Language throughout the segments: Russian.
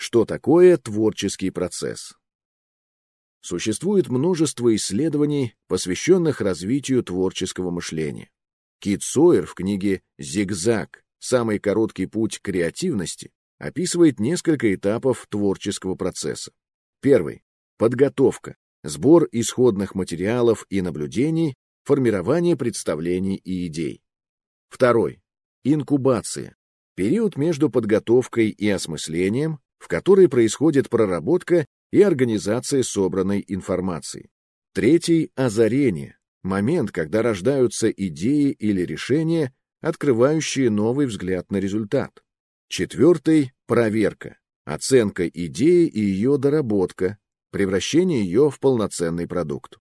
что такое творческий процесс. Существует множество исследований, посвященных развитию творческого мышления. Кит Сойер в книге «Зигзаг. Самый короткий путь к креативности» описывает несколько этапов творческого процесса. Первый. Подготовка. Сбор исходных материалов и наблюдений, формирование представлений и идей. Второй. Инкубация. Период между подготовкой и осмыслением, в который происходит проработка и организация собранной информации. Третий — озарение, момент, когда рождаются идеи или решения, открывающие новый взгляд на результат. Четвертый — проверка, оценка идеи и ее доработка, превращение ее в полноценный продукт.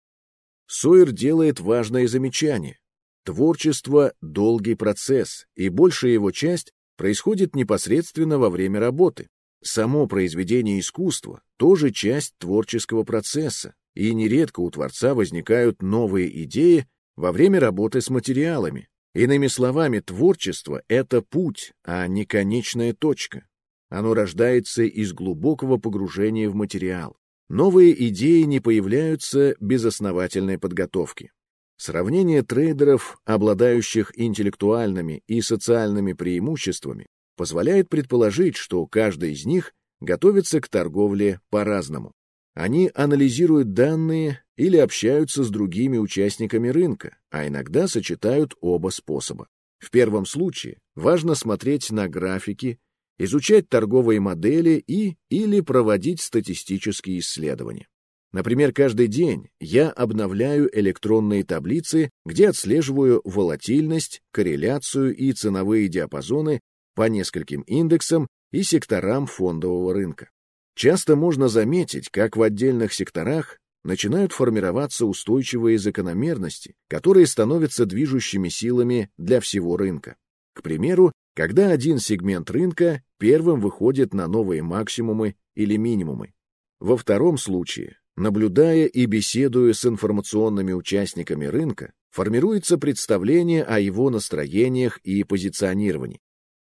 Сойер делает важное замечание. Творчество — долгий процесс, и большая его часть происходит непосредственно во время работы. Само произведение искусства — тоже часть творческого процесса, и нередко у творца возникают новые идеи во время работы с материалами. Иными словами, творчество — это путь, а не конечная точка. Оно рождается из глубокого погружения в материал. Новые идеи не появляются без основательной подготовки. Сравнение трейдеров, обладающих интеллектуальными и социальными преимуществами, позволяет предположить, что каждый из них готовится к торговле по-разному. Они анализируют данные или общаются с другими участниками рынка, а иногда сочетают оба способа. В первом случае важно смотреть на графики, изучать торговые модели и или проводить статистические исследования. Например, каждый день я обновляю электронные таблицы, где отслеживаю волатильность, корреляцию и ценовые диапазоны по нескольким индексам и секторам фондового рынка. Часто можно заметить, как в отдельных секторах начинают формироваться устойчивые закономерности, которые становятся движущими силами для всего рынка. К примеру, когда один сегмент рынка первым выходит на новые максимумы или минимумы. Во втором случае Наблюдая и беседуя с информационными участниками рынка, формируется представление о его настроениях и позиционировании.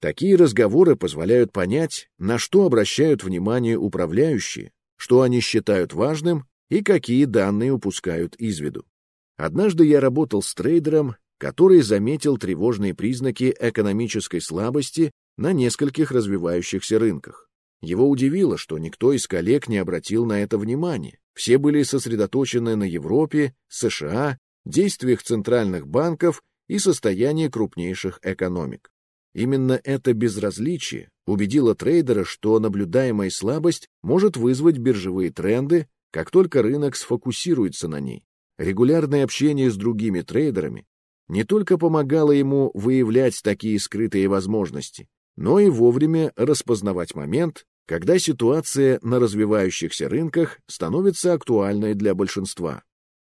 Такие разговоры позволяют понять, на что обращают внимание управляющие, что они считают важным и какие данные упускают из виду. Однажды я работал с трейдером, который заметил тревожные признаки экономической слабости на нескольких развивающихся рынках. Его удивило, что никто из коллег не обратил на это внимания. Все были сосредоточены на Европе, США, действиях центральных банков и состоянии крупнейших экономик. Именно это безразличие убедило трейдера, что наблюдаемая слабость может вызвать биржевые тренды, как только рынок сфокусируется на ней. Регулярное общение с другими трейдерами не только помогало ему выявлять такие скрытые возможности, но и вовремя распознавать момент, когда ситуация на развивающихся рынках становится актуальной для большинства.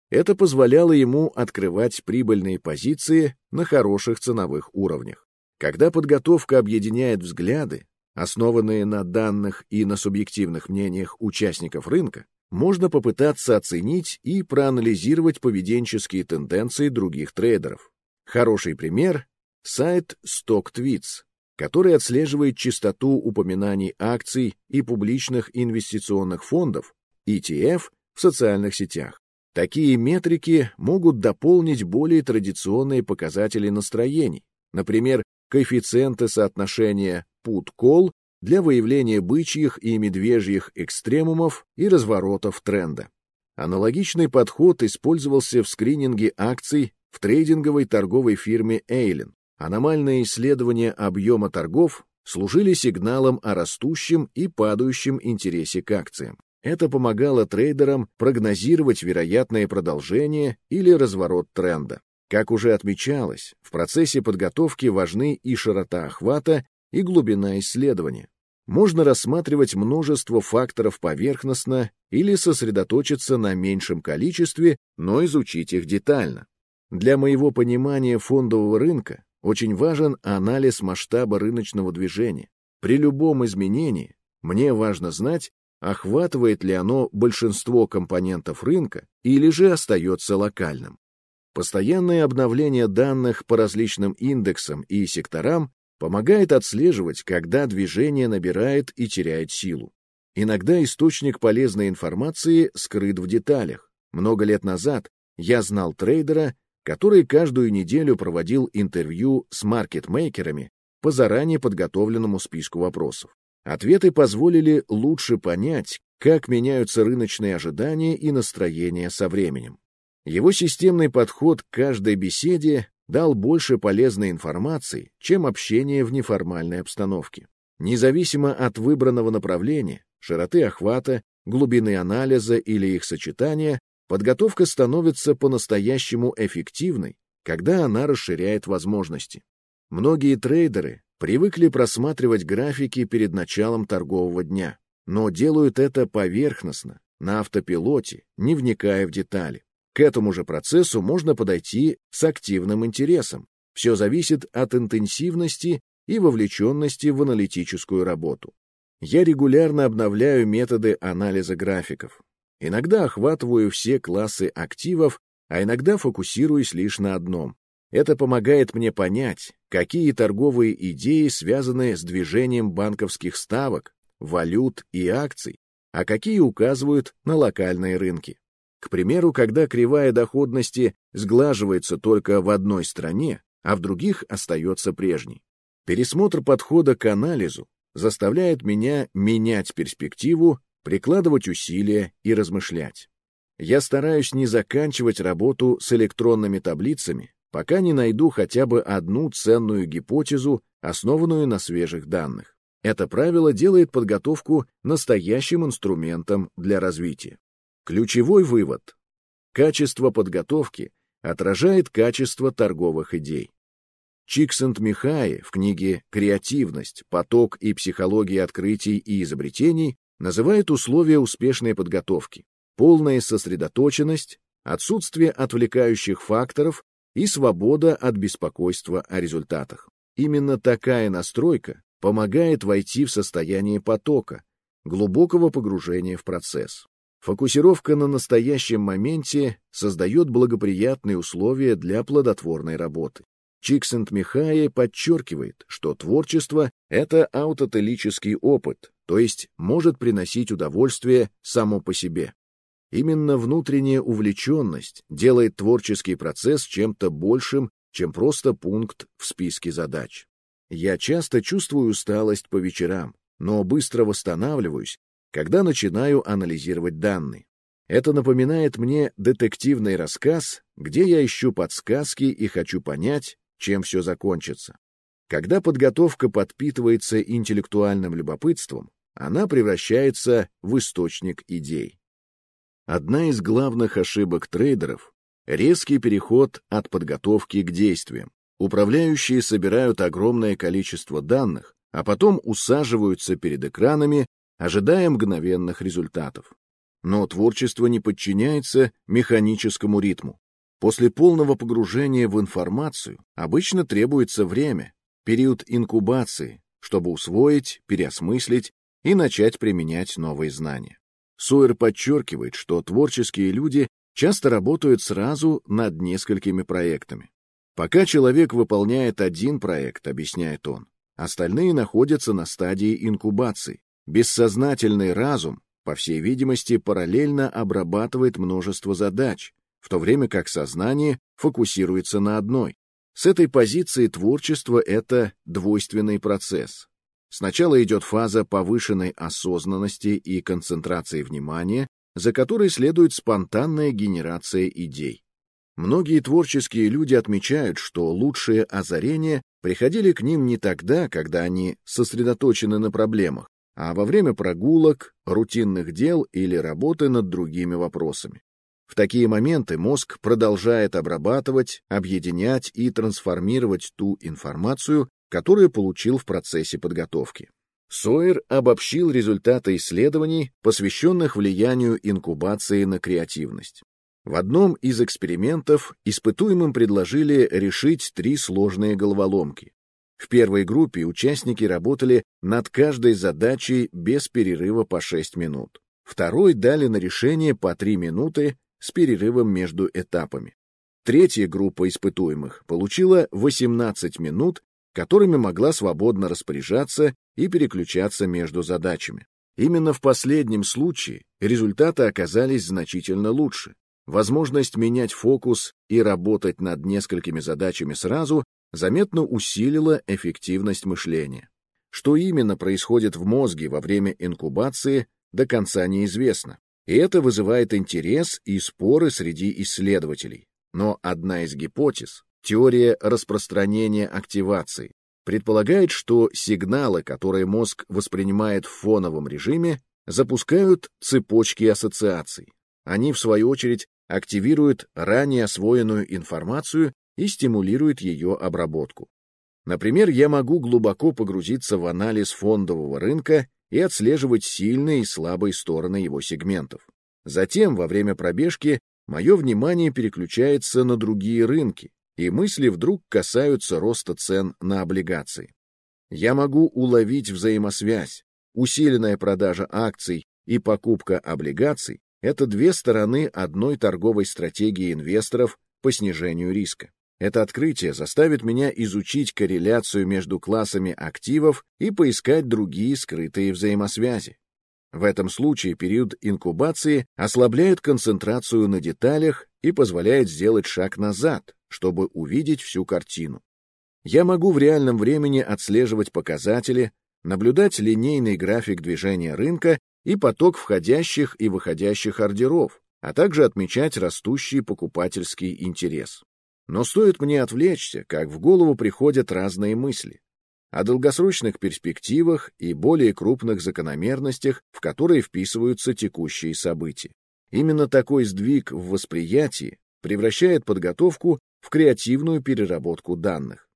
Это позволяло ему открывать прибыльные позиции на хороших ценовых уровнях. Когда подготовка объединяет взгляды, основанные на данных и на субъективных мнениях участников рынка, можно попытаться оценить и проанализировать поведенческие тенденции других трейдеров. Хороший пример — сайт StockTweets, который отслеживает частоту упоминаний акций и публичных инвестиционных фондов, ETF, в социальных сетях. Такие метрики могут дополнить более традиционные показатели настроений, например, коэффициенты соотношения put-call для выявления бычьих и медвежьих экстремумов и разворотов тренда. Аналогичный подход использовался в скрининге акций в трейдинговой торговой фирме Эйлен. Аномальные исследования объема торгов служили сигналом о растущем и падающем интересе к акциям. Это помогало трейдерам прогнозировать вероятное продолжение или разворот тренда. Как уже отмечалось, в процессе подготовки важны и широта охвата, и глубина исследования. Можно рассматривать множество факторов поверхностно или сосредоточиться на меньшем количестве, но изучить их детально. Для моего понимания фондового рынка очень важен анализ масштаба рыночного движения. При любом изменении мне важно знать, охватывает ли оно большинство компонентов рынка или же остается локальным. Постоянное обновление данных по различным индексам и секторам помогает отслеживать, когда движение набирает и теряет силу. Иногда источник полезной информации скрыт в деталях. Много лет назад я знал трейдера, который каждую неделю проводил интервью с маркетмейкерами по заранее подготовленному списку вопросов. Ответы позволили лучше понять, как меняются рыночные ожидания и настроения со временем. Его системный подход к каждой беседе дал больше полезной информации, чем общение в неформальной обстановке. Независимо от выбранного направления, широты охвата, глубины анализа или их сочетания, подготовка становится по-настоящему эффективной, когда она расширяет возможности. Многие трейдеры привыкли просматривать графики перед началом торгового дня, но делают это поверхностно, на автопилоте, не вникая в детали. К этому же процессу можно подойти с активным интересом. Все зависит от интенсивности и вовлеченности в аналитическую работу. Я регулярно обновляю методы анализа графиков. Иногда охватываю все классы активов, а иногда фокусируюсь лишь на одном. Это помогает мне понять, какие торговые идеи связаны с движением банковских ставок, валют и акций, а какие указывают на локальные рынки. К примеру, когда кривая доходности сглаживается только в одной стране, а в других остается прежней. Пересмотр подхода к анализу заставляет меня менять перспективу, прикладывать усилия и размышлять. Я стараюсь не заканчивать работу с электронными таблицами, пока не найду хотя бы одну ценную гипотезу, основанную на свежих данных. Это правило делает подготовку настоящим инструментом для развития. Ключевой вывод. Качество подготовки отражает качество торговых идей. Чиксент-Михай в книге «Креативность. Поток и психология открытий и изобретений» называет условия успешной подготовки полная сосредоточенность, отсутствие отвлекающих факторов и свобода от беспокойства о результатах. Именно такая настройка помогает войти в состояние потока, глубокого погружения в процесс. Фокусировка на настоящем моменте создает благоприятные условия для плодотворной работы. Чиксент-Михае подчеркивает, что творчество — это аутотелический опыт, то есть может приносить удовольствие само по себе. Именно внутренняя увлеченность делает творческий процесс чем-то большим, чем просто пункт в списке задач. Я часто чувствую усталость по вечерам, но быстро восстанавливаюсь, когда начинаю анализировать данные. Это напоминает мне детективный рассказ, где я ищу подсказки и хочу понять, чем все закончится. Когда подготовка подпитывается интеллектуальным любопытством, она превращается в источник идей. Одна из главных ошибок трейдеров — резкий переход от подготовки к действиям. Управляющие собирают огромное количество данных, а потом усаживаются перед экранами, ожидая мгновенных результатов. Но творчество не подчиняется механическому ритму. После полного погружения в информацию обычно требуется время, период инкубации, чтобы усвоить, переосмыслить и начать применять новые знания. Сойер подчеркивает, что творческие люди часто работают сразу над несколькими проектами. Пока человек выполняет один проект, объясняет он, остальные находятся на стадии инкубации. Бессознательный разум, по всей видимости, параллельно обрабатывает множество задач, в то время как сознание фокусируется на одной. С этой позиции творчество — это двойственный процесс. Сначала идет фаза повышенной осознанности и концентрации внимания, за которой следует спонтанная генерация идей. Многие творческие люди отмечают, что лучшие озарения приходили к ним не тогда, когда они сосредоточены на проблемах, а во время прогулок, рутинных дел или работы над другими вопросами. В такие моменты мозг продолжает обрабатывать, объединять и трансформировать ту информацию, которую получил в процессе подготовки. Сойер обобщил результаты исследований, посвященных влиянию инкубации на креативность. В одном из экспериментов испытуемым предложили решить три сложные головоломки. В первой группе участники работали над каждой задачей без перерыва по 6 минут. Второй дали на решение по 3 минуты с перерывом между этапами. Третья группа испытуемых получила 18 минут которыми могла свободно распоряжаться и переключаться между задачами. Именно в последнем случае результаты оказались значительно лучше. Возможность менять фокус и работать над несколькими задачами сразу заметно усилила эффективность мышления. Что именно происходит в мозге во время инкубации, до конца неизвестно. И это вызывает интерес и споры среди исследователей. Но одна из гипотез, теория распространения активации, предполагает, что сигналы, которые мозг воспринимает в фоновом режиме, запускают цепочки ассоциаций. Они, в свою очередь, активируют ранее освоенную информацию и стимулируют ее обработку. Например, я могу глубоко погрузиться в анализ фондового рынка и отслеживать сильные и слабые стороны его сегментов. Затем, во время пробежки, мое внимание переключается на другие рынки, и мысли вдруг касаются роста цен на облигации. Я могу уловить взаимосвязь. Усиленная продажа акций и покупка облигаций — это две стороны одной торговой стратегии инвесторов по снижению риска. Это открытие заставит меня изучить корреляцию между классами активов и поискать другие скрытые взаимосвязи. В этом случае период инкубации ослабляет концентрацию на деталях и позволяет сделать шаг назад, чтобы увидеть всю картину. Я могу в реальном времени отслеживать показатели, наблюдать линейный график движения рынка и поток входящих и выходящих ордеров, а также отмечать растущий покупательский интерес. Но стоит мне отвлечься, как в голову приходят разные мысли о долгосрочных перспективах и более крупных закономерностях, в которые вписываются текущие события. Именно такой сдвиг в восприятии превращает подготовку в креативную переработку данных.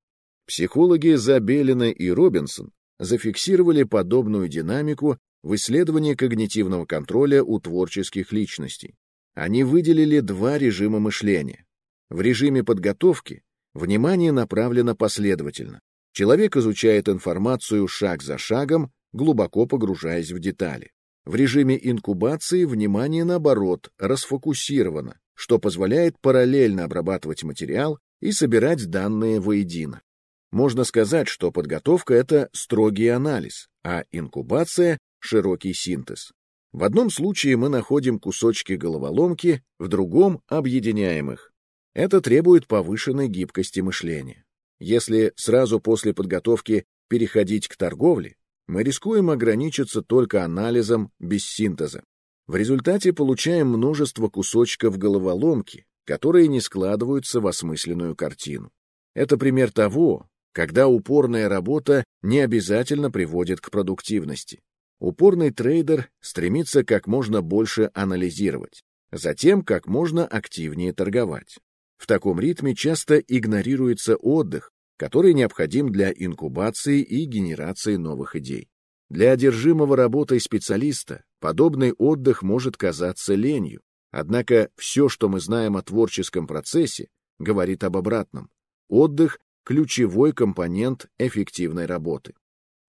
Психологи Забелина и Робинсон зафиксировали подобную динамику в исследовании когнитивного контроля у творческих личностей. Они выделили два режима мышления. В режиме подготовки внимание направлено последовательно. Человек изучает информацию шаг за шагом, глубоко погружаясь в детали. В режиме инкубации внимание, наоборот, расфокусировано, что позволяет параллельно обрабатывать материал и собирать данные воедино. Можно сказать, что подготовка — это строгий анализ, а инкубация — широкий синтез. В одном случае мы находим кусочки головоломки, в другом — объединяем их. Это требует повышенной гибкости мышления. Если сразу после подготовки переходить к торговле, мы рискуем ограничиться только анализом без синтеза. В результате получаем множество кусочков головоломки, которые не складываются в осмысленную картину. Это пример того, когда упорная работа не обязательно приводит к продуктивности. Упорный трейдер стремится как можно больше анализировать, затем как можно активнее торговать. В таком ритме часто игнорируется отдых, который необходим для инкубации и генерации новых идей. Для одержимого работой специалиста подобный отдых может казаться ленью, однако все, что мы знаем о творческом процессе, говорит об обратном. Отдых – ключевой компонент эффективной работы.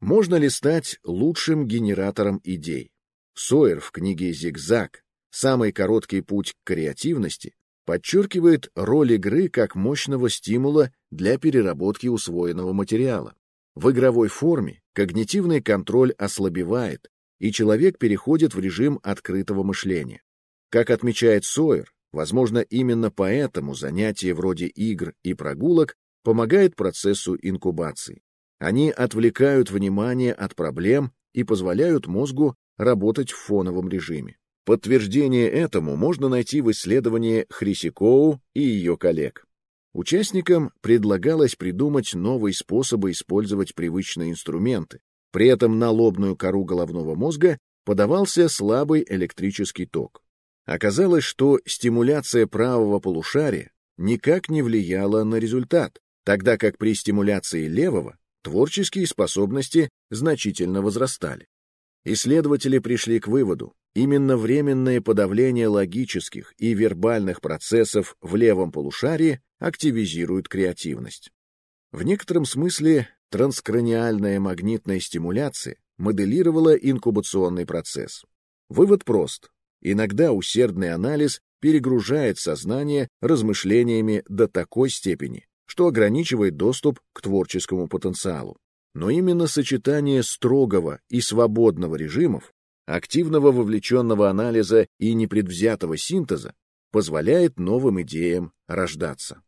Можно ли стать лучшим генератором идей? Сойер в книге «Зигзаг. Самый короткий путь к креативности» подчеркивает роль игры как мощного стимула для переработки усвоенного материала. В игровой форме когнитивный контроль ослабевает, и человек переходит в режим открытого мышления. Как отмечает Сойер, возможно, именно поэтому занятия вроде игр и прогулок помогают процессу инкубации. Они отвлекают внимание от проблем и позволяют мозгу работать в фоновом режиме. Подтверждение этому можно найти в исследовании Хрисикоу и ее коллег. Участникам предлагалось придумать новые способы использовать привычные инструменты. При этом на лобную кору головного мозга подавался слабый электрический ток. Оказалось, что стимуляция правого полушария никак не влияла на результат, тогда как при стимуляции левого творческие способности значительно возрастали. Исследователи пришли к выводу, Именно временное подавление логических и вербальных процессов в левом полушарии активизирует креативность. В некотором смысле транскраниальная магнитная стимуляция моделировала инкубационный процесс. Вывод прост. Иногда усердный анализ перегружает сознание размышлениями до такой степени, что ограничивает доступ к творческому потенциалу. Но именно сочетание строгого и свободного режимов активного вовлеченного анализа и непредвзятого синтеза позволяет новым идеям рождаться.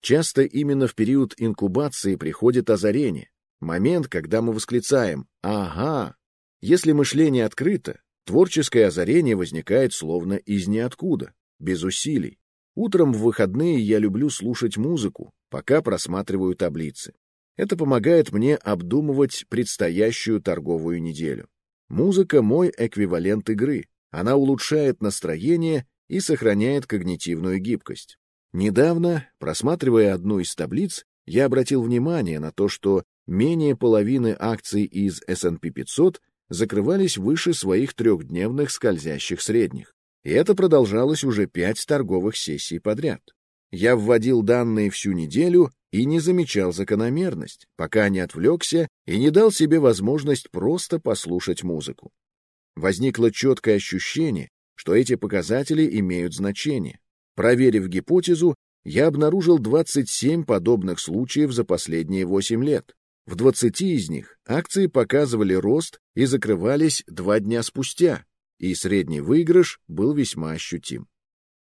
Часто именно в период инкубации приходит озарение, момент, когда мы восклицаем «Ага!». Если мышление открыто, творческое озарение возникает словно из ниоткуда, без усилий. Утром в выходные я люблю слушать музыку, пока просматриваю таблицы. Это помогает мне обдумывать предстоящую торговую неделю. Музыка — мой эквивалент игры. Она улучшает настроение и сохраняет когнитивную гибкость. Недавно, просматривая одну из таблиц, я обратил внимание на то, что менее половины акций из S&P 500 закрывались выше своих трехдневных скользящих средних. И это продолжалось уже пять торговых сессий подряд. Я вводил данные всю неделю и не замечал закономерность, пока не отвлекся и не дал себе возможность просто послушать музыку. Возникло четкое ощущение, что эти показатели имеют значение. Проверив гипотезу, я обнаружил 27 подобных случаев за последние 8 лет. В 20 из них акции показывали рост и закрывались два дня спустя, и средний выигрыш был весьма ощутим.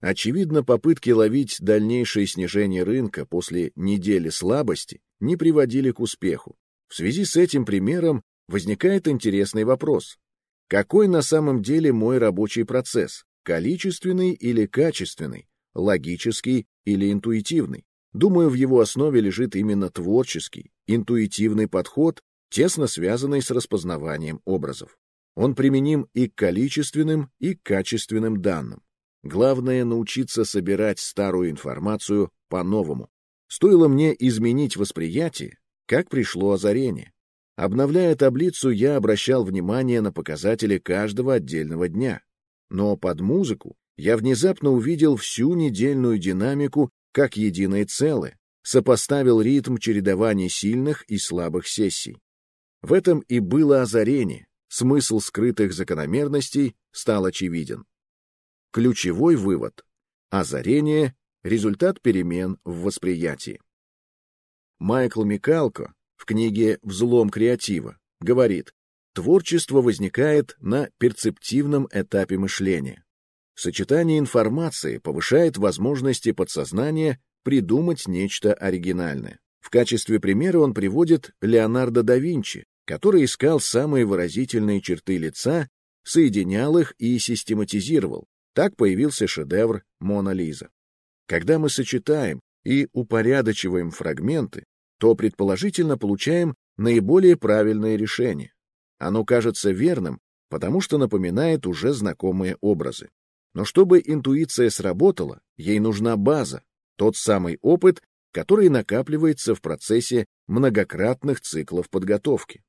Очевидно, попытки ловить дальнейшее снижение рынка после недели слабости не приводили к успеху. В связи с этим примером возникает интересный вопрос. Какой на самом деле мой рабочий процесс? Количественный или качественный? Логический или интуитивный? Думаю, в его основе лежит именно творческий, интуитивный подход, тесно связанный с распознаванием образов. Он применим и к количественным, и к качественным данным. Главное — научиться собирать старую информацию по-новому. Стоило мне изменить восприятие, как пришло озарение. Обновляя таблицу, я обращал внимание на показатели каждого отдельного дня. Но под музыку я внезапно увидел всю недельную динамику как единое целое, сопоставил ритм чередования сильных и слабых сессий. В этом и было озарение, смысл скрытых закономерностей стал очевиден. Ключевой вывод — озарение — результат перемен в восприятии. Майкл Микалко в книге «Взлом креатива» говорит, творчество возникает на перцептивном этапе мышления. Сочетание информации повышает возможности подсознания придумать нечто оригинальное. В качестве примера он приводит Леонардо да Винчи, который искал самые выразительные черты лица, соединял их и систематизировал. Так появился шедевр «Мона Лиза». Когда мы сочетаем и упорядочиваем фрагменты, то предположительно получаем наиболее правильное решение. Оно кажется верным, потому что напоминает уже знакомые образы. Но чтобы интуиция сработала, ей нужна база, тот самый опыт, который накапливается в процессе многократных циклов подготовки.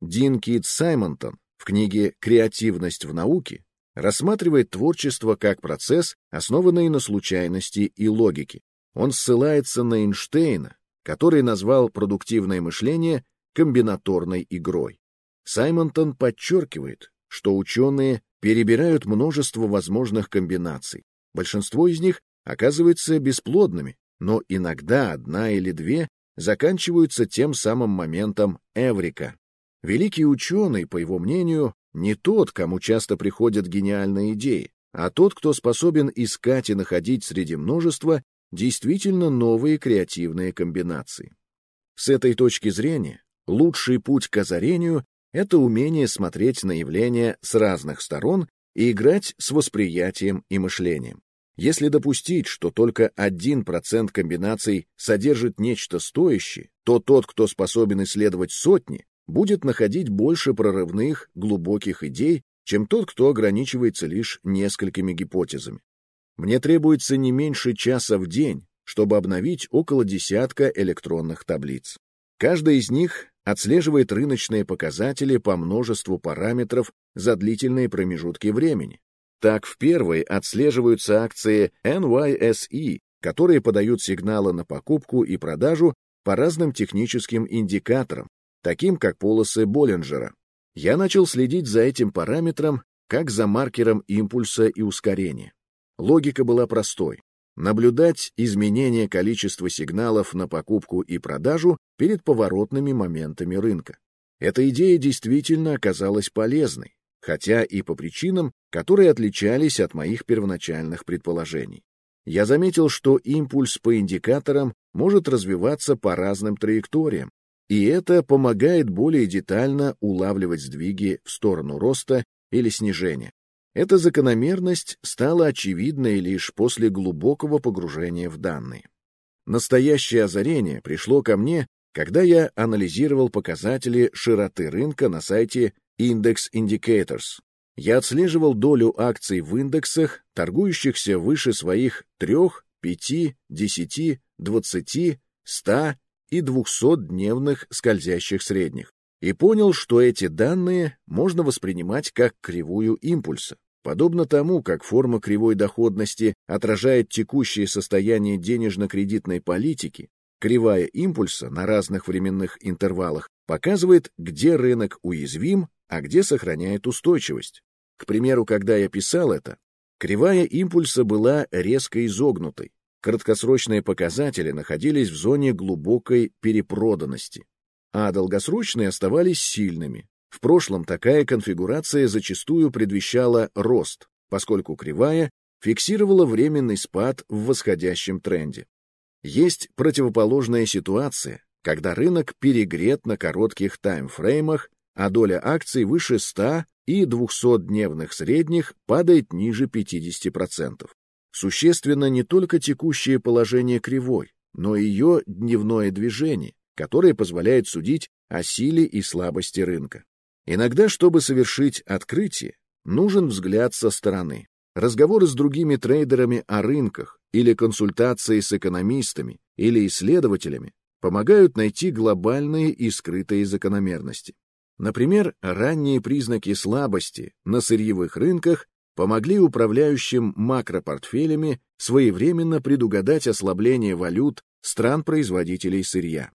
Дин Кит Саймонтон в книге «Креативность в науке» рассматривает творчество как процесс, основанный на случайности и логике. Он ссылается на Эйнштейна, который назвал продуктивное мышление комбинаторной игрой. Саймонтон подчеркивает, что ученые перебирают множество возможных комбинаций. Большинство из них оказываются бесплодными, но иногда одна или две заканчиваются тем самым моментом эврика. Великий ученый, по его мнению, не тот, кому часто приходят гениальные идеи, а тот, кто способен искать и находить среди множества действительно новые креативные комбинации. С этой точки зрения, лучший путь к озарению — это умение смотреть на явления с разных сторон и играть с восприятием и мышлением. Если допустить, что только 1% комбинаций содержит нечто стоящее, то тот, кто способен исследовать сотни, будет находить больше прорывных, глубоких идей, чем тот, кто ограничивается лишь несколькими гипотезами. Мне требуется не меньше часа в день, чтобы обновить около десятка электронных таблиц. Каждая из них отслеживает рыночные показатели по множеству параметров за длительные промежутки времени. Так, в первой отслеживаются акции NYSE, которые подают сигналы на покупку и продажу по разным техническим индикаторам, таким как полосы Боллинджера. Я начал следить за этим параметром как за маркером импульса и ускорения. Логика была простой. Наблюдать изменение количества сигналов на покупку и продажу перед поворотными моментами рынка. Эта идея действительно оказалась полезной. хотя и по причинам, которые отличались от моих первоначальных предположений. Я заметил, что импульс по индикаторам может развиваться по разным траекториям, и это помогает более детально улавливать сдвиги в сторону роста или снижения. Эта закономерность стала очевидной лишь после глубокого погружения в данные. Настоящее озарение пришло ко мне, когда я анализировал показатели широты рынка на сайте Index Indicators. Я отслеживал долю акций в индексах, торгующихся выше своих 3, 5, 10, 20, 100 и 200-дневных скользящих средних, и понял, что эти данные можно воспринимать как кривую импульса. Подобно тому, как форма кривой доходности отражает текущее состояние денежно-кредитной политики, кривая импульса на разных временных интервалах показывает, где рынок уязвим, а где сохраняет устойчивость. К примеру, когда я писал это, кривая импульса была резко изогнутой, краткосрочные показатели находились в зоне глубокой перепроданности, а долгосрочные оставались сильными, в прошлом такая конфигурация зачастую предвещала рост, поскольку кривая фиксировала временный спад в восходящем тренде. Есть противоположная ситуация, когда рынок перегрет на коротких таймфреймах, а доля акций выше 100 и 200-дневных средних падает ниже 50%. Существенно не только текущее положение кривой, но и ее дневное движение, которое позволяет судить о силе и слабости рынка. Иногда, чтобы совершить открытие, нужен взгляд со стороны. Разговоры с другими трейдерами о рынках или консультации с экономистами или исследователями помогают найти глобальные и скрытые закономерности. Например, ранние признаки слабости на сырьевых рынках помогли управляющим макропортфелями своевременно предугадать ослабление валют стран-производителей сырья.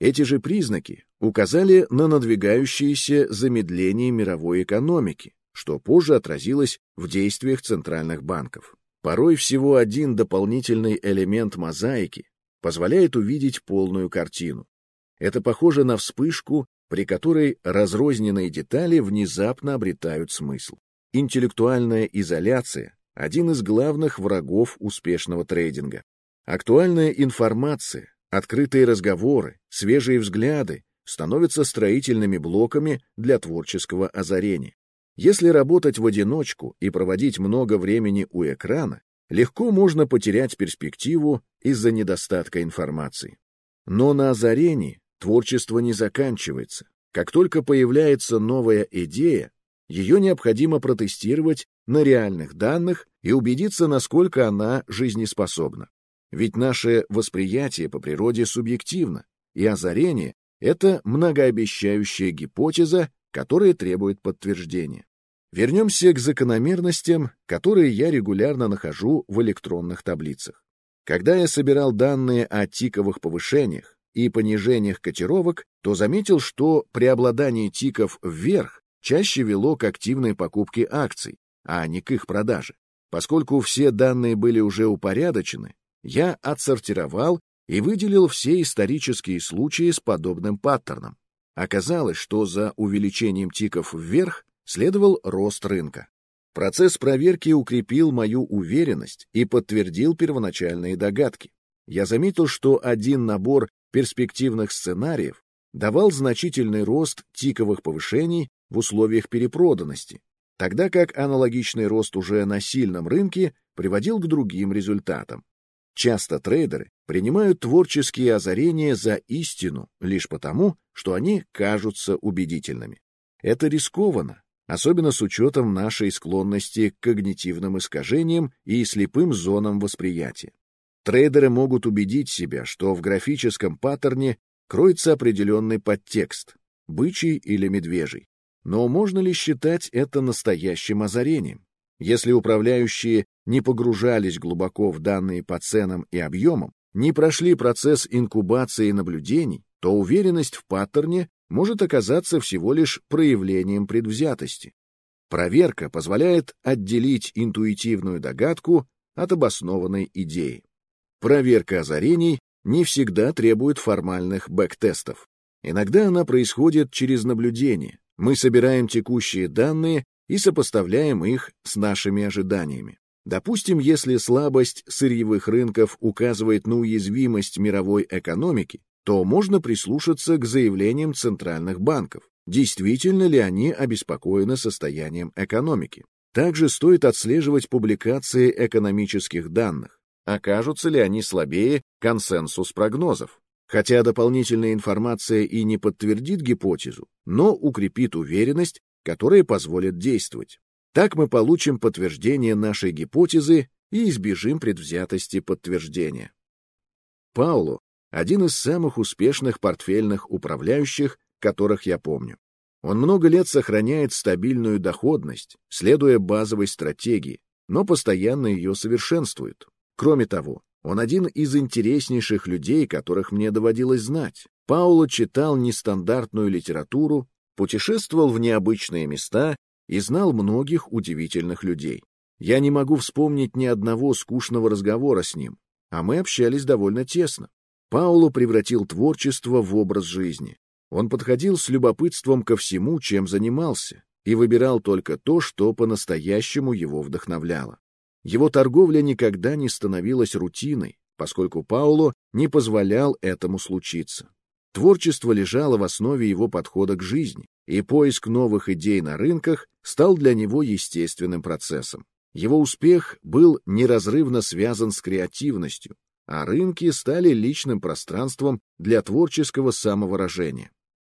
Эти же признаки указали на надвигающееся замедление мировой экономики, что позже отразилось в действиях центральных банков. Порой всего один дополнительный элемент мозаики позволяет увидеть полную картину. Это похоже на вспышку, при которой разрозненные детали внезапно обретают смысл. Интеллектуальная изоляция – один из главных врагов успешного трейдинга. Актуальная информация, Открытые разговоры, свежие взгляды становятся строительными блоками для творческого озарения. Если работать в одиночку и проводить много времени у экрана, легко можно потерять перспективу из-за недостатка информации. Но на озарении творчество не заканчивается. Как только появляется новая идея, ее необходимо протестировать на реальных данных и убедиться, насколько она жизнеспособна. Ведь наше восприятие по природе субъективно, и озарение — это многообещающая гипотеза, которая требует подтверждения. Вернемся к закономерностям, которые я регулярно нахожу в электронных таблицах. Когда я собирал данные о тиковых повышениях и понижениях котировок, то заметил, что преобладание тиков вверх чаще вело к активной покупке акций, а не к их продаже. Поскольку все данные были уже упорядочены, я отсортировал и выделил все исторические случаи с подобным паттерном. Оказалось, что за увеличением тиков вверх следовал рост рынка. Процесс проверки укрепил мою уверенность и подтвердил первоначальные догадки. Я заметил, что один набор перспективных сценариев давал значительный рост тиковых повышений в условиях перепроданности, тогда как аналогичный рост уже на сильном рынке приводил к другим результатам. Часто трейдеры принимают творческие озарения за истину лишь потому, что они кажутся убедительными. Это рискованно, особенно с учетом нашей склонности к когнитивным искажениям и слепым зонам восприятия. Трейдеры могут убедить себя, что в графическом паттерне кроется определенный подтекст, бычий или медвежий. Но можно ли считать это настоящим озарением? Если управляющие не погружались глубоко в данные по ценам и объемам, не прошли процесс инкубации наблюдений, то уверенность в паттерне может оказаться всего лишь проявлением предвзятости. Проверка позволяет отделить интуитивную догадку от обоснованной идеи. Проверка озарений не всегда требует формальных бэктестов. Иногда она происходит через наблюдение. Мы собираем текущие данные и сопоставляем их с нашими ожиданиями. Допустим, если слабость сырьевых рынков указывает на уязвимость мировой экономики, то можно прислушаться к заявлениям центральных банков. Действительно ли они обеспокоены состоянием экономики? Также стоит отслеживать публикации экономических данных. Окажутся ли они слабее консенсус прогнозов? Хотя дополнительная информация и не подтвердит гипотезу, но укрепит уверенность, которая позволит действовать. Так мы получим подтверждение нашей гипотезы и избежим предвзятости подтверждения. Пауло – один из самых успешных портфельных управляющих, которых я помню. Он много лет сохраняет стабильную доходность, следуя базовой стратегии, но постоянно ее совершенствует. Кроме того, он один из интереснейших людей, которых мне доводилось знать. Пауло читал нестандартную литературу, путешествовал в необычные места и знал многих удивительных людей. Я не могу вспомнить ни одного скучного разговора с ним, а мы общались довольно тесно. Пауло превратил творчество в образ жизни. Он подходил с любопытством ко всему, чем занимался, и выбирал только то, что по-настоящему его вдохновляло. Его торговля никогда не становилась рутиной, поскольку Пауло не позволял этому случиться. Творчество лежало в основе его подхода к жизни, и поиск новых идей на рынках стал для него естественным процессом. Его успех был неразрывно связан с креативностью, а рынки стали личным пространством для творческого самовыражения.